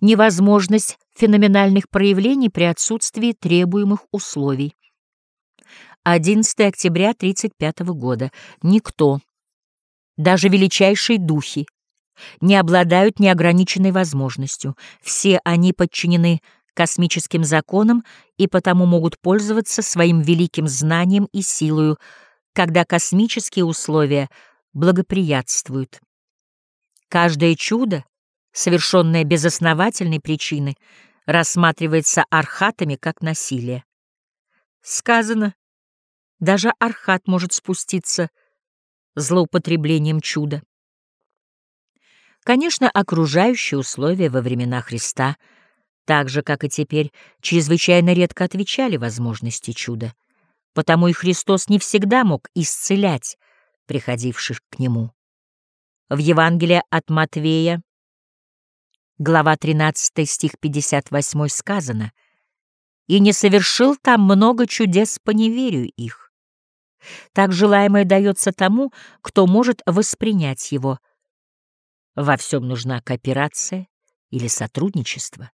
невозможность феноменальных проявлений при отсутствии требуемых условий. 11 октября 1935 года. Никто, даже величайшие духи, не обладают неограниченной возможностью. Все они подчинены космическим законам и потому могут пользоваться своим великим знанием и силою, когда космические условия благоприятствуют. Каждое чудо, совершенное без основательной причины, рассматривается архатами как насилие. Сказано, даже архат может спуститься злоупотреблением чуда. Конечно, окружающие условия во времена Христа, так же, как и теперь, чрезвычайно редко отвечали возможности чуда, потому и Христос не всегда мог исцелять приходивших к Нему. В Евангелии от Матвея, глава 13, стих 58 сказано «И не совершил там много чудес по неверию их». Так желаемое дается тому, кто может воспринять его – во всем нужна кооперация или сотрудничество.